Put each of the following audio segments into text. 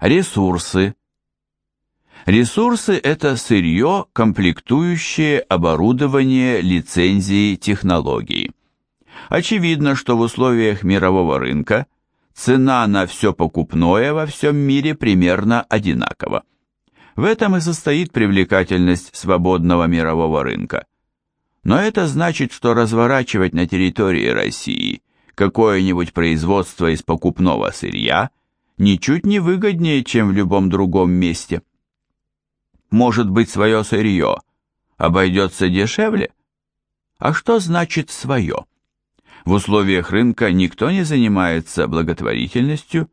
Ресурсы. Ресурсы – это сырье, комплектующее, оборудование, лицензии, технологии. Очевидно, что в условиях мирового рынка цена на все покупное во всем мире примерно одинакова. В этом и состоит привлекательность свободного мирового рынка. Но это значит, что разворачивать на территории России какое-нибудь производство из покупного сырья ничуть не выгоднее, чем в любом другом месте. Может быть, свое сырье обойдется дешевле? А что значит «свое»? В условиях рынка никто не занимается благотворительностью,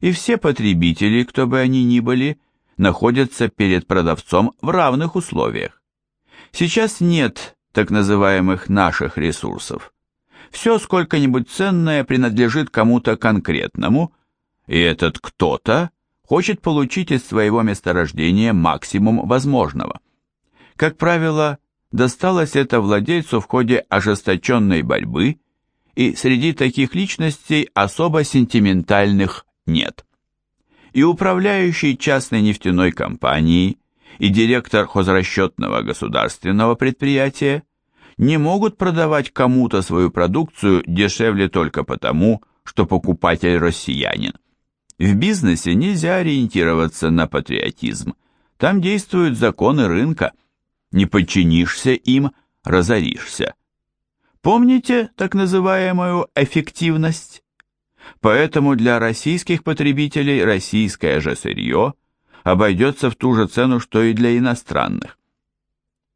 и все потребители, кто бы они ни были, находятся перед продавцом в равных условиях. Сейчас нет так называемых наших ресурсов. Все сколько-нибудь ценное принадлежит кому-то конкретному, и этот кто-то хочет получить из своего месторождения максимум возможного. Как правило, досталось это владельцу в ходе ожесточенной борьбы, и среди таких личностей особо сентиментальных нет и управляющий частной нефтяной компанией, и директор хозрасчетного государственного предприятия не могут продавать кому-то свою продукцию дешевле только потому, что покупатель россиянин. В бизнесе нельзя ориентироваться на патриотизм. Там действуют законы рынка. Не подчинишься им, разоришься. Помните так называемую эффективность? Поэтому для российских потребителей российское же сырье обойдется в ту же цену, что и для иностранных.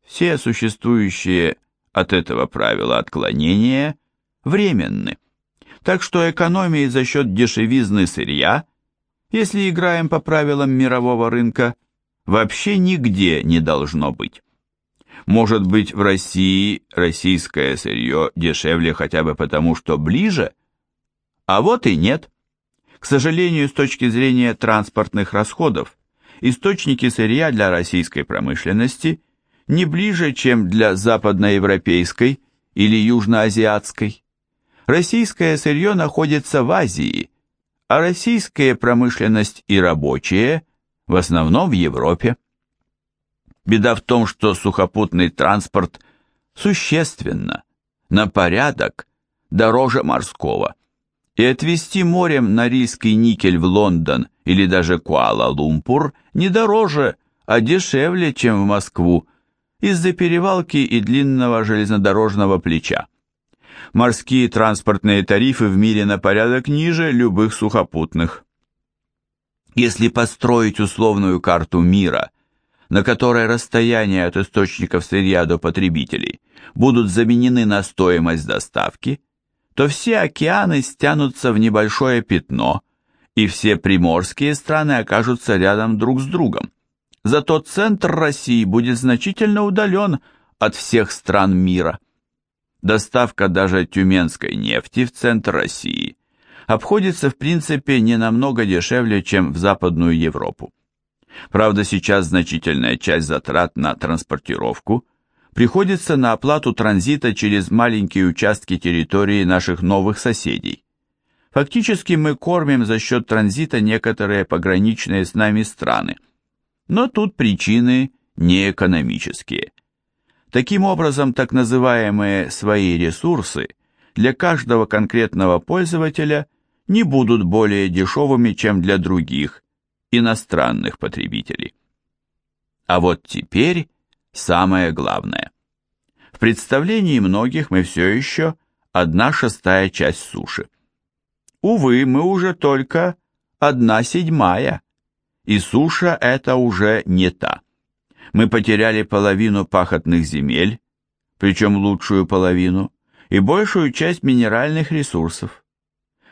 Все существующие от этого правила отклонения временны. Так что экономии за счет дешевизны сырья, если играем по правилам мирового рынка, вообще нигде не должно быть. Может быть, в России российское сырье дешевле хотя бы потому, что ближе – а вот и нет. К сожалению, с точки зрения транспортных расходов, источники сырья для российской промышленности не ближе, чем для западноевропейской или южноазиатской. Российское сырье находится в Азии, а российская промышленность и рабочие в основном в Европе. Беда в том, что сухопутный транспорт существенно, на порядок, дороже морского – и отвезти морем норильский никель в Лондон или даже Куала-Лумпур не дороже, а дешевле, чем в Москву, из-за перевалки и длинного железнодорожного плеча. Морские транспортные тарифы в мире на порядок ниже любых сухопутных. Если построить условную карту мира, на которой расстояния от источников сырья до потребителей будут заменены на стоимость доставки – то все океаны стянутся в небольшое пятно, и все приморские страны окажутся рядом друг с другом. Зато центр России будет значительно удален от всех стран мира. Доставка даже тюменской нефти в центр России обходится в принципе не намного дешевле, чем в Западную Европу. Правда, сейчас значительная часть затрат на транспортировку – приходится на оплату транзита через маленькие участки территории наших новых соседей. Фактически мы кормим за счет транзита некоторые пограничные с нами страны. Но тут причины не экономические. Таким образом, так называемые «свои ресурсы» для каждого конкретного пользователя не будут более дешевыми, чем для других, иностранных потребителей. А вот теперь самое главное. В представлении многих мы все еще одна шестая часть суши. Увы, мы уже только одна седьмая, и суша это уже не та. Мы потеряли половину пахотных земель, причем лучшую половину, и большую часть минеральных ресурсов.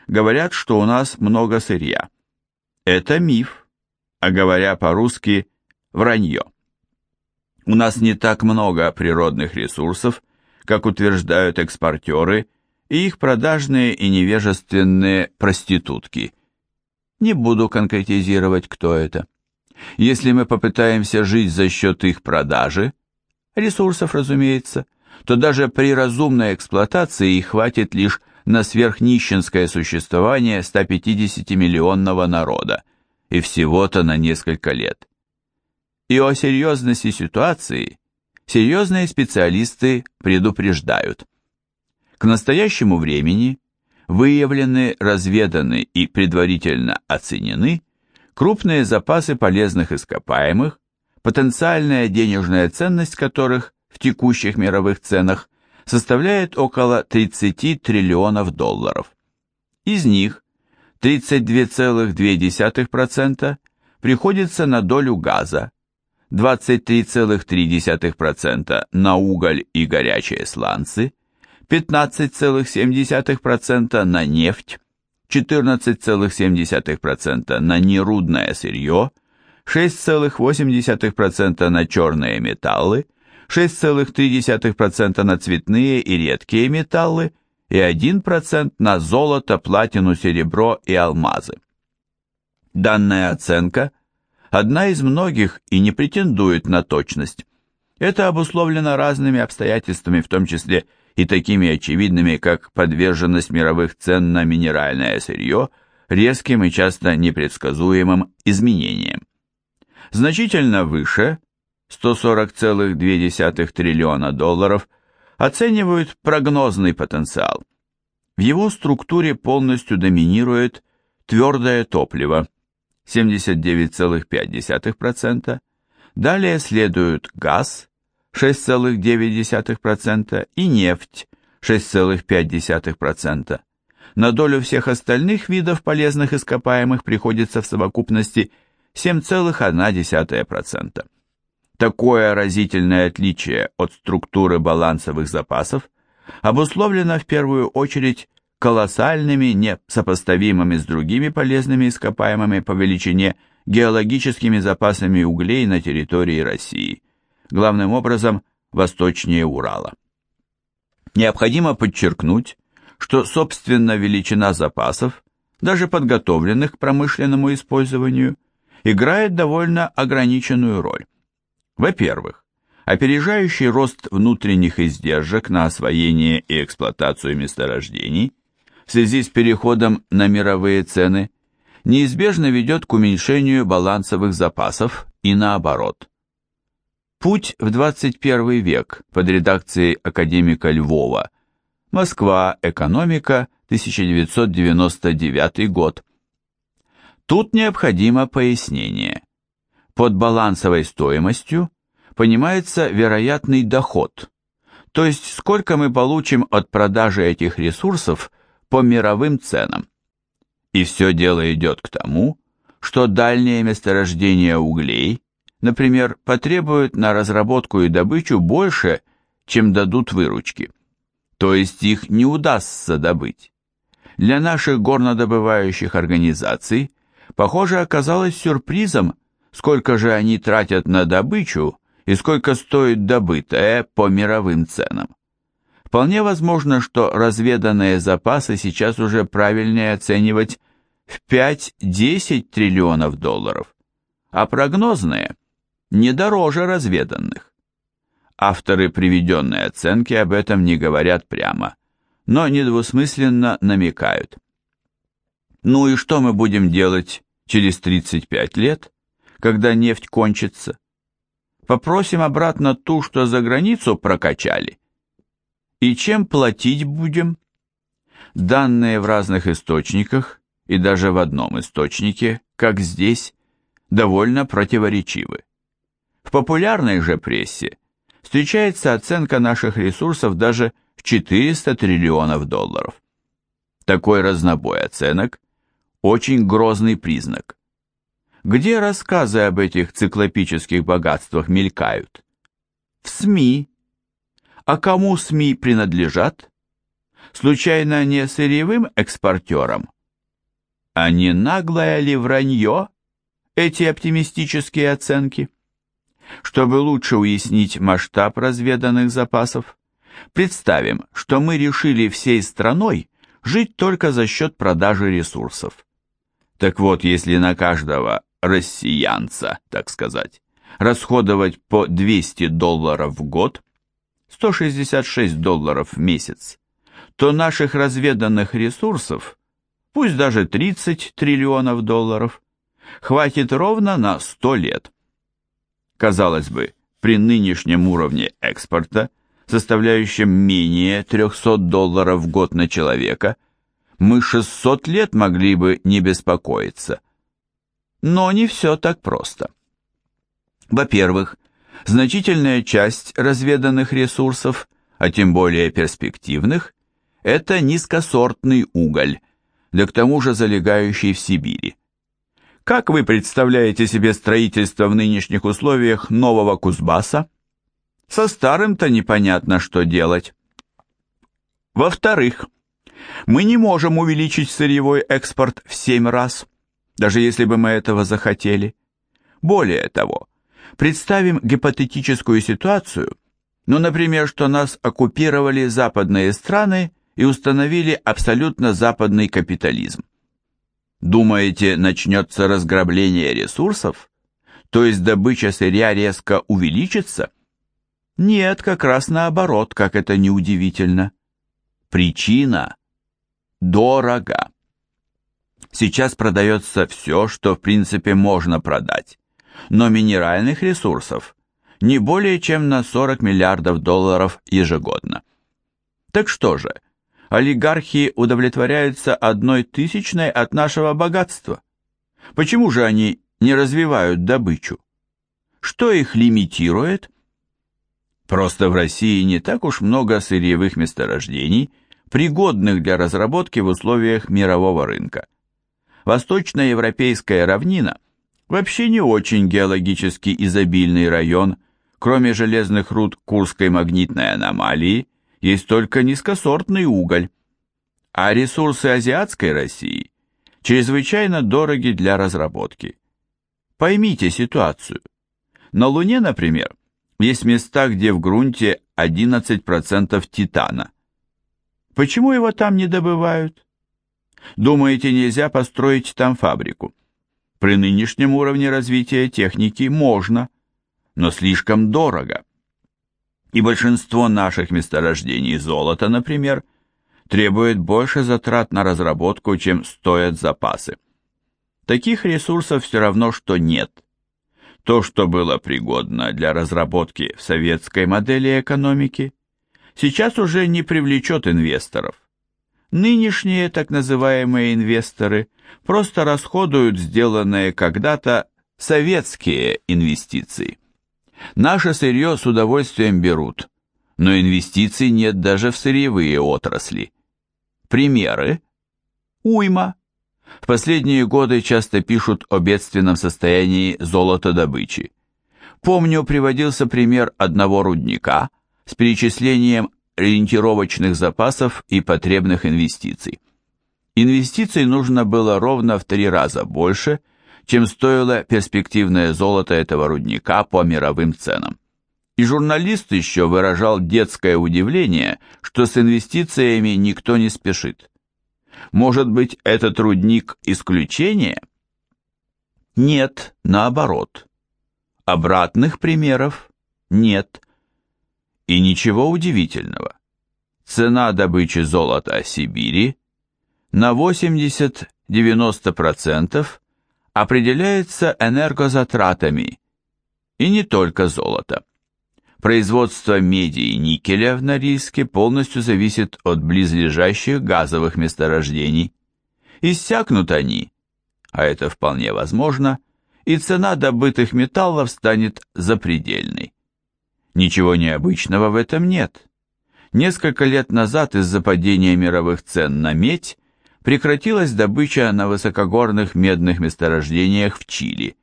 Говорят, что у нас много сырья. Это миф, а говоря по-русски, вранье. У нас не так много природных ресурсов, как утверждают экспортеры и их продажные и невежественные проститутки. Не буду конкретизировать, кто это. Если мы попытаемся жить за счет их продажи, ресурсов, разумеется, то даже при разумной эксплуатации их хватит лишь на сверхнищенское существование 150-миллионного народа, и всего-то на несколько лет. И о серьезности ситуации серьезные специалисты предупреждают. К настоящему времени выявлены, разведаны и предварительно оценены крупные запасы полезных ископаемых, потенциальная денежная ценность которых в текущих мировых ценах составляет около 30 триллионов долларов. Из них 32,2% приходится на долю газа, 23,3% на уголь и горячие сланцы, 15,7% на нефть, 14,7% на нерудное сырье, 6,8% на черные металлы, 6,3% на цветные и редкие металлы и 1% на золото, платину, серебро и алмазы. Данная оценка – одна из многих и не претендует на точность. Это обусловлено разными обстоятельствами, в том числе и такими очевидными, как подверженность мировых цен на минеральное сырье резким и часто непредсказуемым изменениям. Значительно выше 140,2 триллиона долларов оценивают прогнозный потенциал. В его структуре полностью доминирует твердое топливо 79,5%, далее следуют газ 6,9% и нефть 6,5%. На долю всех остальных видов полезных ископаемых приходится в совокупности 7,1%. Такое разительное отличие от структуры балансовых запасов обусловлено в первую очередь колоссальными, несопоставимыми с другими полезными ископаемыми по величине геологическими запасами углей на территории России, главным образом восточнее Урала. Необходимо подчеркнуть, что собственно величина запасов, даже подготовленных к промышленному использованию, играет довольно ограниченную роль. Во-первых, опережающий рост внутренних издержек на освоение и эксплуатацию месторождений в связи с переходом на мировые цены неизбежно ведет к уменьшению балансовых запасов и наоборот. Путь в 21 век под редакцией академика Львова. Москва. Экономика. 1999 год. Тут необходимо пояснение. Под балансовой стоимостью понимается вероятный доход, то есть сколько мы получим от продажи этих ресурсов по мировым ценам. И все дело идет к тому, что дальние месторождения углей, например, потребуют на разработку и добычу больше, чем дадут выручки. То есть их не удастся добыть. Для наших горнодобывающих организаций, похоже, оказалось сюрпризом, сколько же они тратят на добычу и сколько стоит добытое по мировым ценам. Вполне возможно, что разведанные запасы сейчас уже правильнее оценивать в 5-10 триллионов долларов, а прогнозные не дороже разведанных. Авторы приведенной оценки об этом не говорят прямо, но недвусмысленно намекают. Ну и что мы будем делать через 35 лет? когда нефть кончится. Попросим обратно ту, что за границу прокачали. И чем платить будем? Данные в разных источниках, и даже в одном источнике, как здесь, довольно противоречивы. В популярной же прессе встречается оценка наших ресурсов даже в 400 триллионов долларов. Такой разнобой оценок – очень грозный признак где рассказы об этих циклопических богатствах мелькают? В СМИ. А кому СМИ принадлежат? Случайно не сырьевым экспортерам? А не наглое ли вранье эти оптимистические оценки? Чтобы лучше уяснить масштаб разведанных запасов, представим, что мы решили всей страной жить только за счет продажи ресурсов. Так вот, если на каждого россиянца, так сказать, расходовать по 200 долларов в год, 166 долларов в месяц, то наших разведанных ресурсов, пусть даже 30 триллионов долларов, хватит ровно на 100 лет. Казалось бы, при нынешнем уровне экспорта, составляющем менее 300 долларов в год на человека, мы 600 лет могли бы не беспокоиться. Но не все так просто. Во-первых, значительная часть разведанных ресурсов, а тем более перспективных, это низкосортный уголь, да к тому же залегающий в Сибири. Как вы представляете себе строительство в нынешних условиях нового Кузбасса? Со старым-то непонятно, что делать. Во-вторых, мы не можем увеличить сырьевой экспорт в 7 раз, даже если бы мы этого захотели. Более того, представим гипотетическую ситуацию, ну, например, что нас оккупировали западные страны и установили абсолютно западный капитализм. Думаете, начнется разграбление ресурсов? То есть добыча сырья резко увеличится? Нет, как раз наоборот, как это неудивительно. Причина – дорого. Сейчас продается все, что в принципе можно продать, но минеральных ресурсов не более чем на 40 миллиардов долларов ежегодно. Так что же, олигархи удовлетворяются одной тысячной от нашего богатства. Почему же они не развивают добычу? Что их лимитирует? Просто в России не так уж много сырьевых месторождений, пригодных для разработки в условиях мирового рынка. Восточноевропейская равнина вообще не очень геологически изобильный район, кроме железных руд Курской магнитной аномалии есть только низкосортный уголь, а ресурсы азиатской России чрезвычайно дороги для разработки. Поймите ситуацию. На Луне, например, есть места, где в грунте 11% титана. Почему его там не добывают? Думаете, нельзя построить там фабрику? При нынешнем уровне развития техники можно, но слишком дорого и большинство наших месторождений золота, например, требует больше затрат на разработку, чем стоят запасы. Таких ресурсов все равно, что нет. То, что было пригодно для разработки в советской модели экономики, сейчас уже не привлечет инвесторов. Нынешние так называемые инвесторы просто расходуют сделанные когда-то советские инвестиции. Наше сырье с удовольствием берут, но инвестиций нет даже в сырьевые отрасли. Примеры? Уйма. В последние годы часто пишут о бедственном состоянии золотодобычи. Помню, приводился пример одного рудника с перечислением ориентировочных запасов и потребных инвестиций. Инвестиций нужно было ровно в три раза больше – чем стоило перспективное золото этого рудника по мировым ценам. И журналист еще выражал детское удивление, что с инвестициями никто не спешит. Может быть, этот рудник исключение? Нет, наоборот. Обратных примеров нет. И ничего удивительного. Цена добычи золота Сибири на 80-90% определяется энергозатратами, и не только золото. Производство меди и никеля в Норильске полностью зависит от близлежащих газовых месторождений. Иссякнут они, а это вполне возможно, и цена добытых металлов станет запредельной. Ничего необычного в этом нет. Несколько лет назад из-за падения мировых цен на медь прекратилась добыча на высокогорных медных месторождениях в Чили.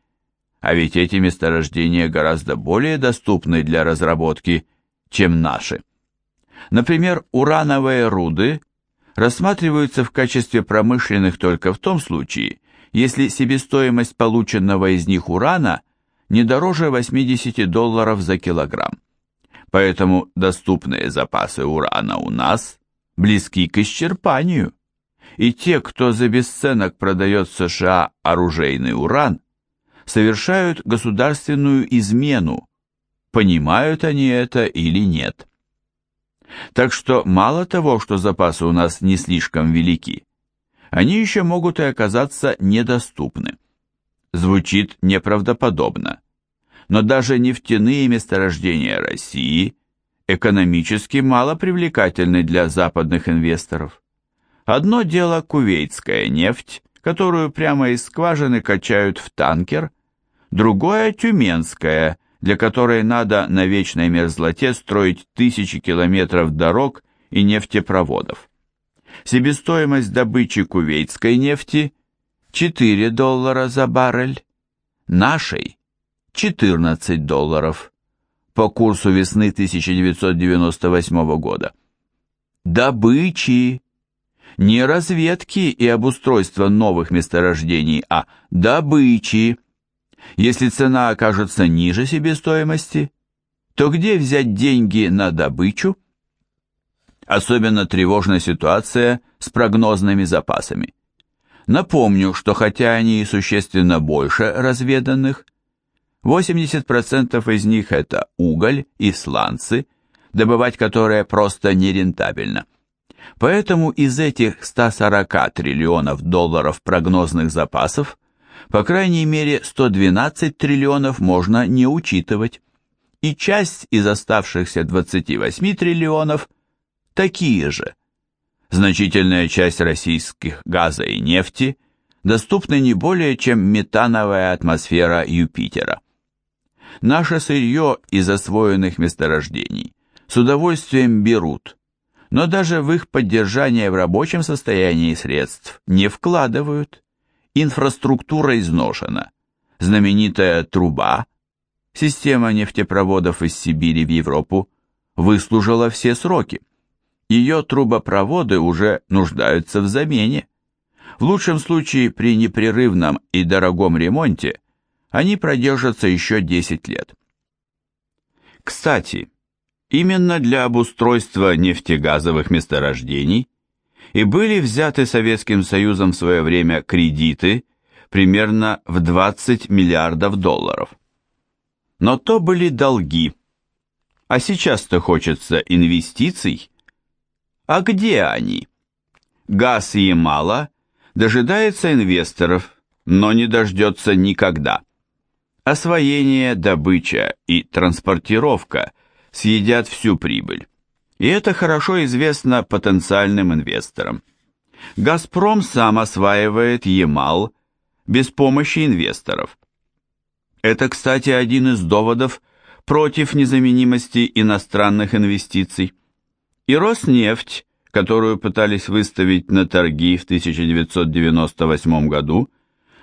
А ведь эти месторождения гораздо более доступны для разработки, чем наши. Например, урановые руды рассматриваются в качестве промышленных только в том случае, если себестоимость полученного из них урана не дороже 80 долларов за килограмм. Поэтому доступные запасы урана у нас близки к исчерпанию и те, кто за бесценок продает США оружейный уран, совершают государственную измену, понимают они это или нет. Так что мало того, что запасы у нас не слишком велики, они еще могут и оказаться недоступны. звучит неправдоподобно. Но даже нефтяные месторождения России экономически мало привлекательны для западных инвесторов. Одно дело кувейтская нефть, которую прямо из скважины качают в танкер, другое тюменская, для которой надо на вечной мерзлоте строить тысячи километров дорог и нефтепроводов. Себестоимость добычи кувейтской нефти 4 доллара за баррель, нашей 14 долларов по курсу весны 1998 года. Добычи, не разведки и обустройства новых месторождений, а добычи. Если цена окажется ниже себестоимости, то где взять деньги на добычу? Особенно тревожна ситуация с прогнозными запасами. Напомню, что хотя они и существенно больше разведанных, 80% из них это уголь и сланцы, добывать которые просто нерентабельно. Поэтому из этих 140 триллионов долларов прогнозных запасов, по крайней мере 112 триллионов можно не учитывать. И часть из оставшихся 28 триллионов такие же. Значительная часть российских газа и нефти доступна не более чем метановая атмосфера Юпитера. Наше сырье из освоенных месторождений с удовольствием берут, но даже в их поддержание в рабочем состоянии средств не вкладывают. Инфраструктура изношена. Знаменитая труба, система нефтепроводов из Сибири в Европу, выслужила все сроки. Ее трубопроводы уже нуждаются в замене. В лучшем случае при непрерывном и дорогом ремонте они продержатся еще 10 лет. Кстати, именно для обустройства нефтегазовых месторождений и были взяты Советским Союзом в свое время кредиты примерно в 20 миллиардов долларов. Но то были долги. А сейчас-то хочется инвестиций. А где они? Газ Ямала дожидается инвесторов, но не дождется никогда. Освоение, добыча и транспортировка съедят всю прибыль. И это хорошо известно потенциальным инвесторам. «Газпром» сам осваивает Ямал без помощи инвесторов. Это, кстати, один из доводов против незаменимости иностранных инвестиций. И Роснефть, которую пытались выставить на торги в 1998 году,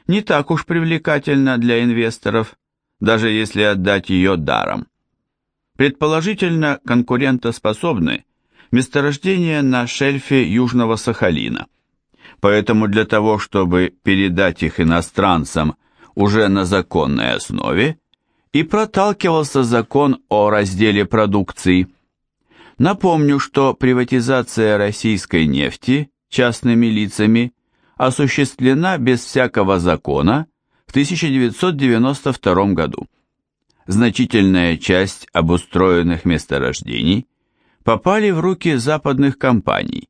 не так уж привлекательна для инвесторов, даже если отдать ее даром. Предположительно, конкурентоспособны месторождения на шельфе Южного Сахалина. Поэтому для того, чтобы передать их иностранцам уже на законной основе, и проталкивался закон о разделе продукции. Напомню, что приватизация российской нефти частными лицами осуществлена без всякого закона в 1992 году. Значительная часть обустроенных месторождений попали в руки западных компаний,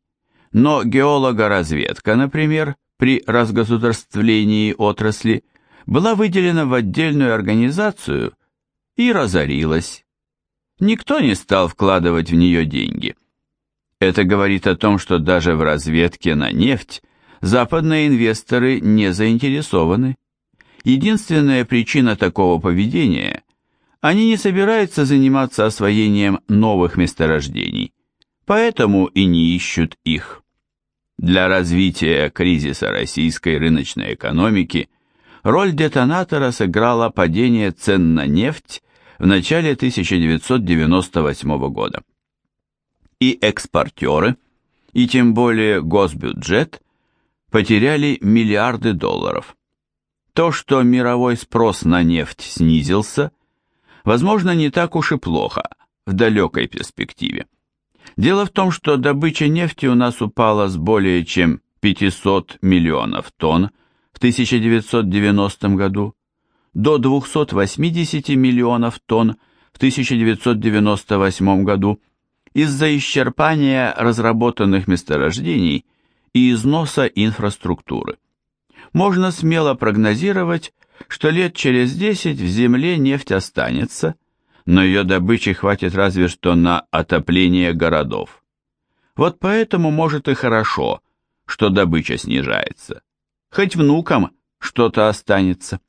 но геологоразведка, например, при разгосударствлении отрасли была выделена в отдельную организацию и разорилась. Никто не стал вкладывать в нее деньги. Это говорит о том, что даже в разведке на нефть западные инвесторы не заинтересованы. Единственная причина такого поведения – они не собираются заниматься освоением новых месторождений, поэтому и не ищут их. Для развития кризиса российской рыночной экономики роль детонатора сыграло падение цен на нефть в начале 1998 года. И экспортеры, и тем более госбюджет потеряли миллиарды долларов. То, что мировой спрос на нефть снизился, возможно, не так уж и плохо в далекой перспективе. Дело в том, что добыча нефти у нас упала с более чем 500 миллионов тонн в 1990 году до 280 миллионов тонн в 1998 году из-за исчерпания разработанных месторождений и износа инфраструктуры. Можно смело прогнозировать, что лет через 10 в земле нефть останется, но ее добычи хватит разве что на отопление городов. Вот поэтому, может, и хорошо, что добыча снижается. Хоть внукам что-то останется.